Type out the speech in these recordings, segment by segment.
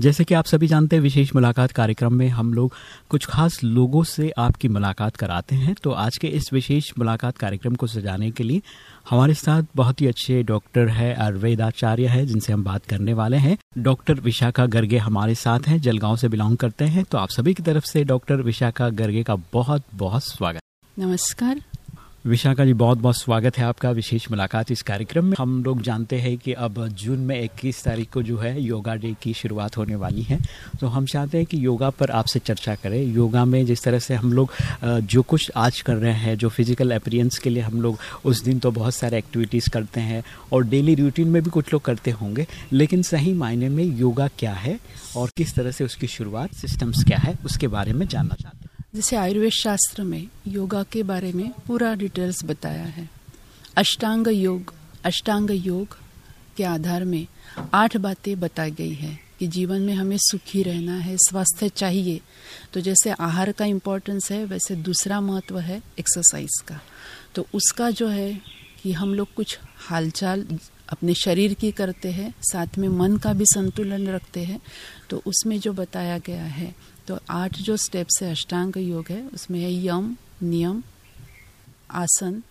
जैसे कि आप सभी जानते हैं, विशेष मुलाकात कार्यक्रम में हम लोग कुछ खास लोगों से आपकी मुलाकात कराते हैं। तो आज के इस विशेष मुलाकात कार्यक्रम को सजाने के लिए हमारे साथ बहुत ही अच्छे डॉक्टर है, आयुर्वेदाचार्य है, जिनसे हम बात करने वाले हैं। डॉक्टर विशाखा गर्गे हमारे साथ हैं, जलगांव से बिलोंग करते हैं। तो आप सभी की तरफ़ से डॉक्टर विशाखा गर्गे का बहुत बहुत स्वागत। नमस्कार। विशाखा जी, बहुत बहुत स्वागत है आपका विशेष मुलाकात इस कार्यक्रम में। हम लोग जानते हैं कि अब जून में 21 तारीख को जो है योगा डे की शुरुआत होने वाली है। तो हम चाहते हैं कि योगा पर आपसे चर्चा करें। योगा में जिस तरह से हम लोग जो कुछ आज कर रहे हैं, जो फ़िज़िकल अपियंस के लिए हम लोग उस दिन तो बहुत सारे एक्टिविटीज़ करते हैं और डेली रूटीन में भी कुछ लोग करते होंगे, लेकिन सही मायने में योगा क्या है और किस तरह से उसकी शुरुआत सिस्टम्स क्या है, उसके बारे में जानना चाहते हैं। जैसे आयुर्वेद शास्त्र में योगा के बारे में पूरा डिटेल्स बताया है। अष्टांग योग अष्टांग योग के आधार में आठ बातें बताई गई है कि जीवन में हमें सुखी रहना है, स्वास्थ्य चाहिए। तो जैसे आहार का इम्पोर्टेंस है, वैसे दूसरा महत्व है एक्सरसाइज का। तो उसका जो है कि हम लोग कुछ हालचाल अपने शरीर की करते हैं, साथ में मन का भी संतुलन रखते हैं। तो उसमें जो बताया गया है तो आठ जो स्टेप्स है, अष्टांग योग है, उसमें है यम, नियम, आसन,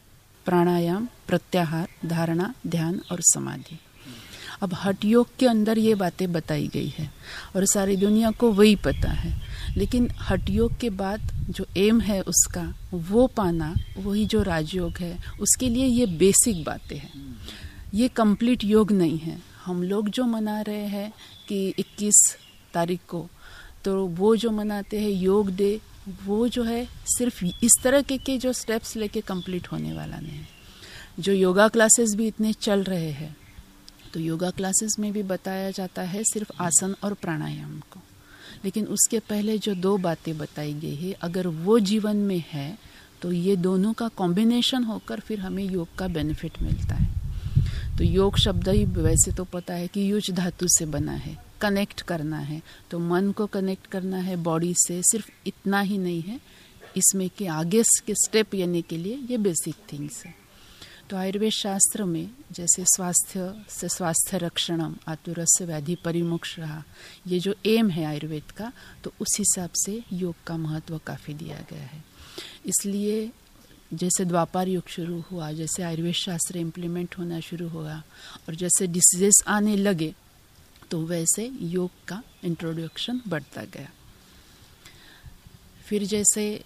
प्राणायाम, प्रत्याहार, धारणा, ध्यान और समाधि। अब हट योग के अंदर ये बातें बताई गई है और सारी दुनिया को वही पता है। लेकिन हट योग के बाद जो एम है उसका, वो पाना, वही जो राजयोग है, उसके लिए ये बेसिक बातें हैं। ये कंप्लीट योग नहीं है। हम लोग जो मना रहे हैं कि 21 तारीख को तो वो जो मनाते हैं, योग डे, वो जो है, सिर्फ़ इस तरह के के जो स्टेप्स लेके कंप्लीट होने वाला नहीं है। जो योगा क्लासेस भी इतने चल रहे हैं तो योगा क्लासेस में भी बताया जाता है सिर्फ़ आसन और प्राणायाम को। लेकिन उसके पहले जो दो बातें बताई गई है, अगर वो जीवन में है तो ये दोनों का कॉम्बिनेशन होकर फिर हमें योग का बेनिफिट मिलता है। तो योग शब्द ही, वैसे तो पता है कि युज धातु से बना है। कनेक्ट करना है तो मन को कनेक्ट करना है बॉडी से सिर्फ़ इतना ही नहीं है, इसमें कि आगे के स्टेप लेने के लिए ये बेसिक थिंग्स है। तो आयुर्वेद शास्त्र में जैसे स्वास्थ्य से स्वास्थ्य रक्षणम, आतुरस्य व्याधि परिमुक्ष रहा, ये जो एम है आयुर्वेद का तो उस हिसाब से योग का महत्व काफ़ी दिया गया है। इसलिए जैसे द्वापार युग शुरू हुआ, जैसे आयुर्वेद शास्त्र इम्प्लीमेंट होना शुरू हुआ, और जैसे डिसीजेस आने लगे तो वैसे योग का इंट्रोडक्शन बढ़ता गया। फिर जैसे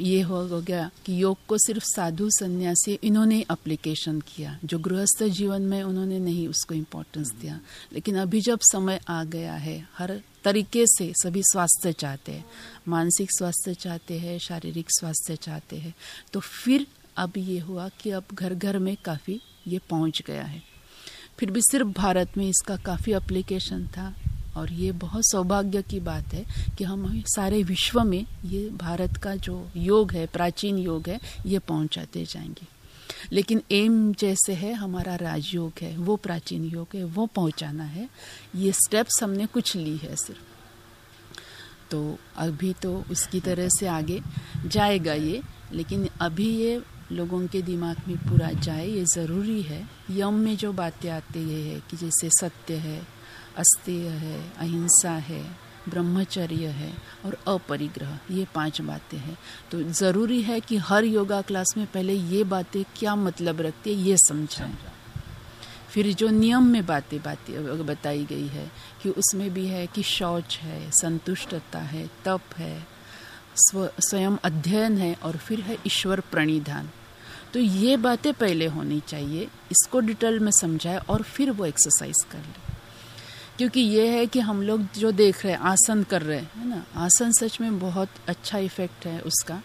ये हो गया कि योग को सिर्फ़ साधु सन्यासी, इन्होंने अप्लीकेशन किया। जो गृहस्थ जीवन में उन्होंने नहीं, उसको इम्पोर्टेंस दिया। लेकिन अभी जब समय आ गया है, हर तरीके से सभी स्वास्थ्य चाहते हैं। मानसिक स्वास्थ्य चाहते हैं, शारीरिक स्वास्थ्य चाहते हैं। तो फिर अब ये हुआ कि अब घर घर में काफ़ी ये पहुँच गया है। फिर भी सिर्फ़ भारत में इसका काफ़ी अप्लीकेशन था। और ये बहुत सौभाग्य की बात है कि हम सारे विश्व में ये भारत का जो योग है, प्राचीन योग है, ये पहुंचाते जाएँगे। लेकिन एम जैसे है, हमारा राजयोग है, वो प्राचीन योग है, वो पहुंचाना है। ये स्टेप्स हमने कुछ ली है सिर्फ़। तो अभी तो उसकी तरह से आगे जाएगा ये, लेकिन अभी ये लोगों के दिमाग में पूरा जाए, ये ज़रूरी है। यम में जो बातें आती है कि जैसे सत्य है अस्तेय है, अहिंसा है, ब्रह्मचर्य है और अपरिग्रह, ये पाँच बातें हैं। तो ज़रूरी है कि हर योगा क्लास में पहले ये बातें क्या मतलब रखती है, ये समझाएँ। फिर जो नियम में बातें बातें बताई गई है कि उसमें भी है कि शौच है, संतुष्टता है, तप है स्व स्वयं अध्ययन है और फिर है ईश्वर प्रणिधान। तो ये बातें पहले होनी चाहिए इसको डिटेल में समझाए और फिर वो एक्सरसाइज कर ले। क्योंकि ये है कि हम लोग जो देख रहे हैं आसन कर रहे हैं है ना? आसन सच में बहुत अच्छा इफ़ेक्ट है उसका।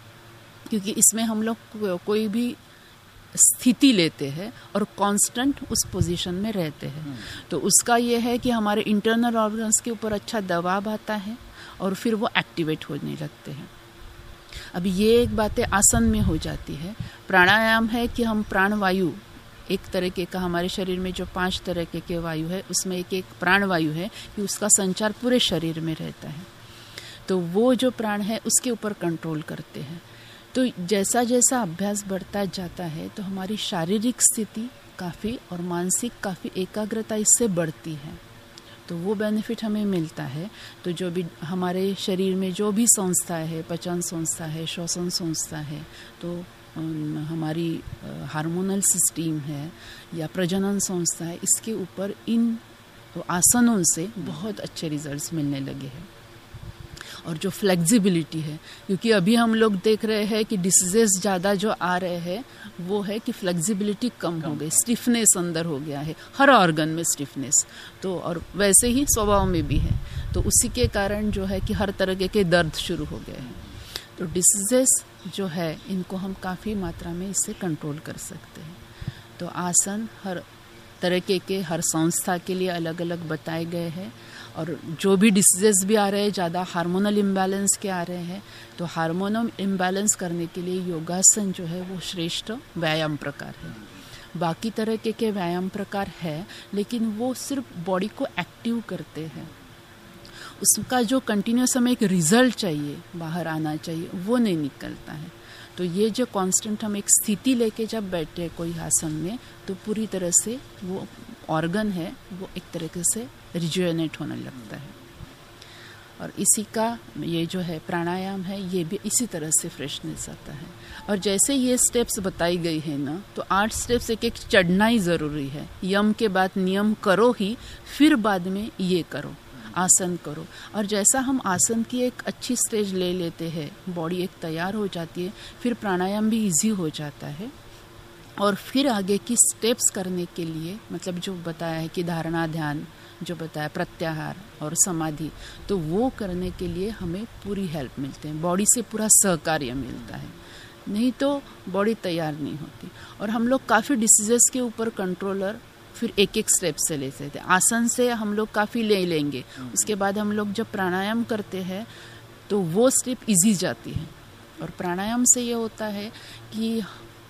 क्योंकि इसमें हम लोग को, कोई भी स्थिति लेते हैं और कांस्टेंट उस पोजीशन में रहते हैं। तो उसका ये है कि हमारे इंटरनल ऑर्गन्स के ऊपर अच्छा दबाव आता है और फिर वो एक्टिवेट होने लगते हैं। अब ये एक बातें आसन में हो जाती है। प्राणायाम है कि हम प्राणवायु, एक तरीके का हमारे शरीर में जो पाँच तरह के वायु है, उसमें एक एक प्राण वायु है कि उसका संचार पूरे शरीर में रहता है। तो वो जो प्राण है, उसके ऊपर कंट्रोल करते हैं। तो जैसा जैसा अभ्यास बढ़ता जाता है तो हमारी शारीरिक स्थिति काफ़ी और मानसिक काफ़ी एकाग्रता इससे बढ़ती है। तो वो बेनिफिट हमें मिलता है। तो जो भी हमारे शरीर में जो भी संस्था है, पचन संस्था है, श्वसन संस्था है तो हमारी हार्मोनल सिस्टम है या प्रजनन संस्था है, इसके ऊपर इन आसनों से बहुत अच्छे रिजल्ट्स मिलने लगे हैं। और जो फ्लेक्सिबिलिटी है। क्योंकि अभी हम लोग देख रहे हैं कि डिसीजेस ज़्यादा जो आ रहे हैं वो है कि फ्लेक्सिबिलिटी कम हो गई स्टिफनेस अंदर हो गया है हर ऑर्गन में स्टिफनेस तो और वैसे ही स्वभाव में भी है। तो उसी के कारण जो है कि हर तरह के दर्द शुरू हो गए हैं। तो डिसीजेस जो है इनको हम काफ़ी मात्रा में इससे कंट्रोल कर सकते हैं। तो आसन हर तरीके के हर संस्था के लिए अलग अलग बताए गए हैं। और जो भी डिसीजेस भी आ रहे हैं, ज़्यादा हार्मोनल इम्बैलेंस के आ रहे हैं तो हार्मोनल इम्बैलेंस करने के लिए योगासन जो है, वो श्रेष्ठ व्यायाम प्रकार है। बाकी तरह के के व्यायाम प्रकार है, लेकिन वो सिर्फ़ बॉडी को एक्टिव करते हैं। उसका जो कंटिन्यूस हमें एक रिज़ल्ट चाहिए, बाहर आना चाहिए, वो नहीं निकलता है। तो ये जो कांस्टेंट हम एक स्थिति लेके जब बैठे कोई आसन में तो पूरी तरह से वो ऑर्गन है, वो एक तरीके से रिजुएनेट होने लगता है। और इसी का ये जो है प्राणायाम है, ये भी इसी तरह से फ्रेशनेस आता है। और जैसे ये स्टेप्स बताई गई है ना तो आठ स्टेप्स एक एक चढ़ना ही ज़रूरी है। यम के बाद नियम करो ही, फिर बाद में ये करो, आसन करो। और जैसा हम आसन की एक अच्छी स्टेज ले लेते हैं बॉडी एक तैयार हो जाती है, फिर प्राणायाम भी इजी हो जाता है। और फिर आगे की स्टेप्स करने के लिए मतलब जो बताया है कि धारणा ध्यान, जो बताया प्रत्याहार और समाधि तो वो करने के लिए हमें पूरी हेल्प मिलते हैं। बॉडी से पूरा सहकार्य मिलता है। नहीं तो बॉडी तैयार नहीं होती। और हम लोग काफ़ी डिसीजेस के ऊपर कंट्रोलर फिर एक एक स्टेप से लेते थे। आसन से हम लोग काफ़ी ले लेंगे। उसके बाद हम लोग जब प्राणायाम करते हैं तो वो स्टेप इजी जाती है। और प्राणायाम से ये होता है कि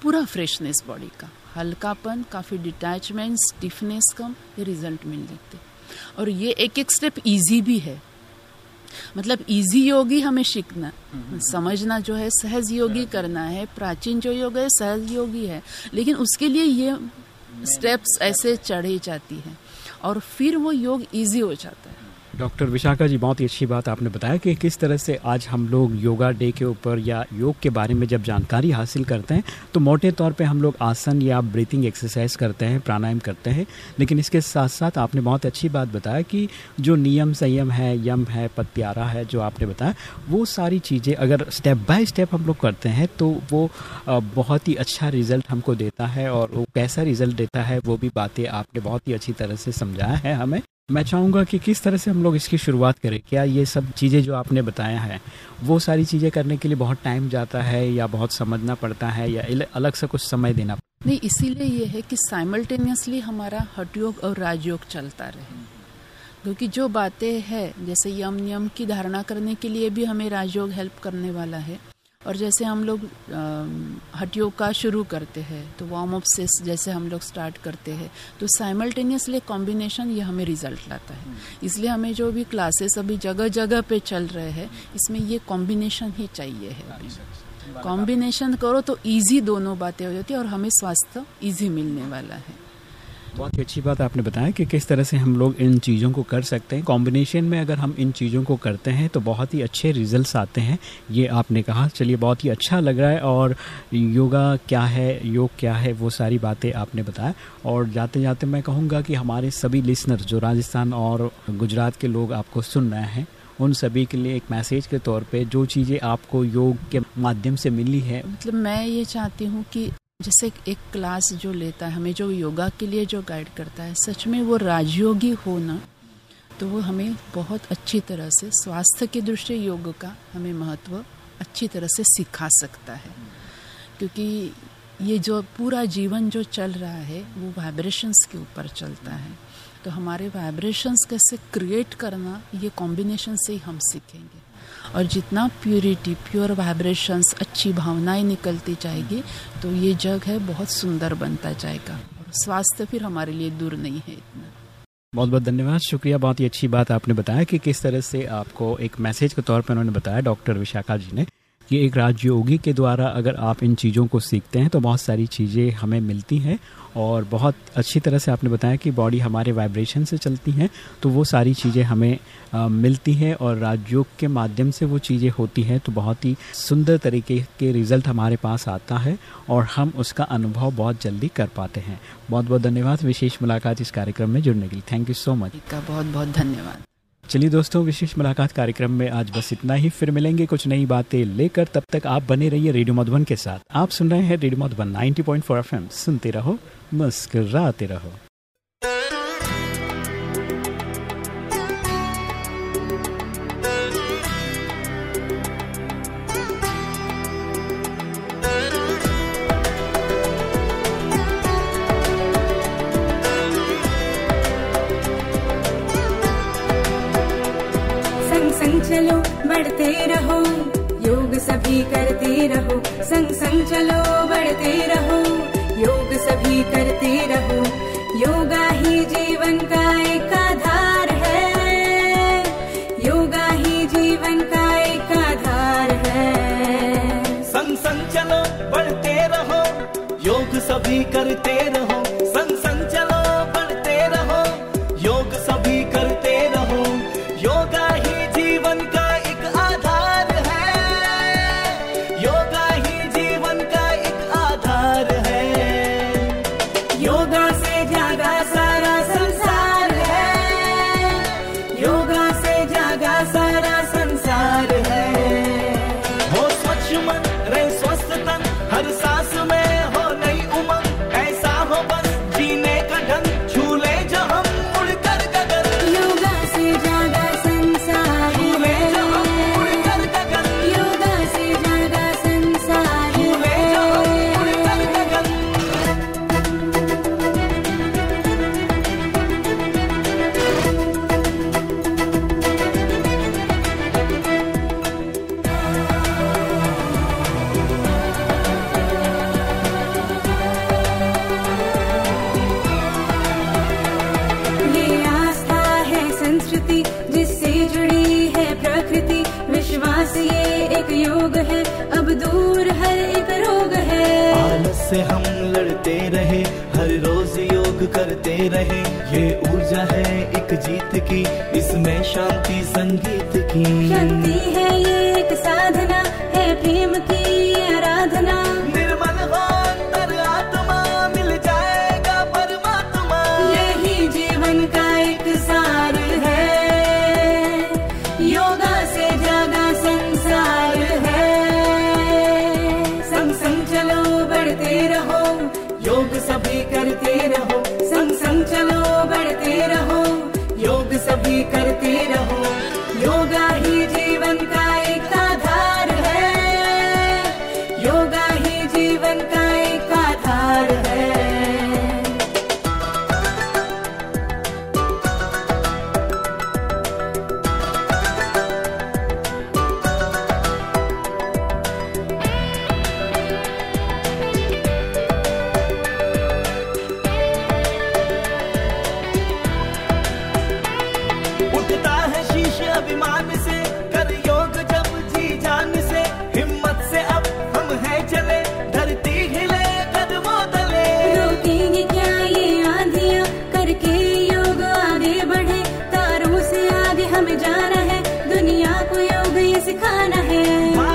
पूरा फ्रेशनेस बॉडी का। हल्कापन काफ़ी डिटैचमेंट स्टिफनेस कम ये रिज़ल्ट मिल जाते। और ये एक एक स्टेप इजी भी है। मतलब इजी योगी हमें सीखना समझना जो है सहज योगी करना है प्राचीन जो योग है सहज योगी है। लेकिन उसके लिए ये स्टेप्स ऐसे चढ़ी जाती है। और फिर वो योग इजी हो जाता है। डॉक्टर विशाखा जी, बहुत ही अच्छी बात आपने बताया कि किस तरह से आज हम लोग योगा डे के ऊपर या योग के बारे में जब जानकारी हासिल करते हैं तो मोटे तौर पे हम लोग आसन या ब्रीथिंग एक्सरसाइज करते हैं, प्राणायाम करते हैं। लेकिन इसके साथ साथ आपने बहुत अच्छी बात बताया कि जो नियम संयम है, यम है, पत्यारा है, जो आपने बताया, वो सारी चीज़ें अगर स्टेप बाय स्टेप हम लोग करते हैं तो वो बहुत ही अच्छा रिज़ल्ट हमको देता है और वो कैसा रिज़ल्ट देता है, वो भी बातें आपने बहुत ही अच्छी तरह से समझाया है हमें। मैं चाहूँगा कि किस तरह से हम लोग इसकी शुरुआत करें? क्या ये सब चीज़ें जो आपने बताया है, वो सारी चीज़ें करने के लिए बहुत टाइम जाता है या बहुत समझना पड़ता है या अलग से कुछ समय देना पड़ता नहीं, इसीलिए ये है कि साइमल्टेनियसली हमारा हटयोग और राजयोग चलता रहे। क्योंकि जो बातें हैं, जैसे यम नियम की धारणा करने के लिए भी हमें राजयोग हेल्प करने वाला है और जैसे हम लोग हटियोग का शुरू करते हैं तो वार्म अप से जैसे हम लोग स्टार्ट करते हैं तो साइमल्टेनियसली कॉम्बिनेशन ये हमें रिज़ल्ट लाता है। इसलिए हमें जो भी क्लासेस अभी जगह जगह पे चल रहे हैं इसमें ये कॉम्बिनेशन ही चाहिए है कॉम्बिनेशन करो तो इजी दोनों बातें हो जाती है और हमें स्वास्थ्य इजी मिलने वाला है। बहुत अच्छी बात आपने बताया कि किस तरह से हम लोग इन चीज़ों को कर सकते हैं। कॉम्बिनेशन में अगर हम इन चीज़ों को करते हैं तो बहुत ही अच्छे रिजल्ट्स आते हैं, ये आपने कहा। चलिए, बहुत ही अच्छा लग रहा है और योगा क्या है, योग क्या है, वो सारी बातें आपने बताया। और जाते जाते मैं कहूँगा कि हमारे सभी लिसनर जो राजस्थान और गुजरात के लोग आपको सुन रहे हैं, उन सभी के लिए एक मैसेज के तौर पे जो चीज़ें आपको योग के माध्यम से मिली है। मतलब मैं ये चाहती हूँ कि जैसे एक क्लास जो लेता है, हमें जो योगा के लिए जो गाइड करता है, सच में वो राजयोगी हो ना तो वो हमें बहुत अच्छी तरह से स्वास्थ्य की दृष्टि योग का हमें महत्व अच्छी तरह से सिखा सकता है। क्योंकि ये जो पूरा जीवन जो चल रहा है, वो वाइब्रेशंस के ऊपर चलता है। तो हमारे वाइब्रेशंस कैसे क्रिएट करना, ये कॉम्बिनेशन से ही हम सीखेंगे। और जितना प्योरिटी प्योर वाइब्रेशंस अच्छी भावनाएँ निकलती जाएगी तो ये जग है, बहुत सुंदर बनता जाएगा। और स्वास्थ्य फिर हमारे लिए दूर नहीं है इतना। बहुत बहुत धन्यवाद। शुक्रिया, बहुत ही अच्छी बात आपने बताया कि किस तरह से आपको एक मैसेज के तौर पर उन्होंने बताया, डॉक्टर विशाखा जी ने। कि एक राजयोगी के द्वारा अगर आप इन चीज़ों को सीखते हैं तो बहुत सारी चीज़ें हमें मिलती हैं और बहुत अच्छी तरह से आपने बताया कि बॉडी हमारे वाइब्रेशन से चलती हैं तो वो सारी चीज़ें हमें आ, मिलती हैं और राजयोग के माध्यम से वो चीज़ें होती हैं तो बहुत ही सुंदर तरीके के रिज़ल्ट हमारे पास आता है और हम उसका अनुभव बहुत जल्दी कर पाते हैं। बहुत बहुत धन्यवाद। विशेष मुलाकात इस कार्यक्रम में जुड़ने के लिए। Thank you so much. का बहुत बहुत धन्यवाद। चलिए दोस्तों, विशेष मुलाकात कार्यक्रम में आज बस इतना ही। फिर मिलेंगे कुछ नई बातें लेकर। तब तक आप बने रहिए रेडियो मधुबन के साथ। आप सुन रहे हैं रेडियो मधुबन 90.4 एफएम। सुनते रहो, मुस्कराते रहो। संग संग चलो, बढ़ते रहो। योग सभी करते रहो। योगा ही जीवन का एक आधार है। योगा ही जीवन का एक आधार है। संग संग चलो, बढ़ते रहो। योग सभी करते रहो। योगा से हम लड़ते रहे, हर रोज योग करते रहे। ये ऊर्जा है एक जीत की, इसमें शांति संगीत की। शक्ति है ये। हमें जाना है। दुनिया को योग सिखाना है।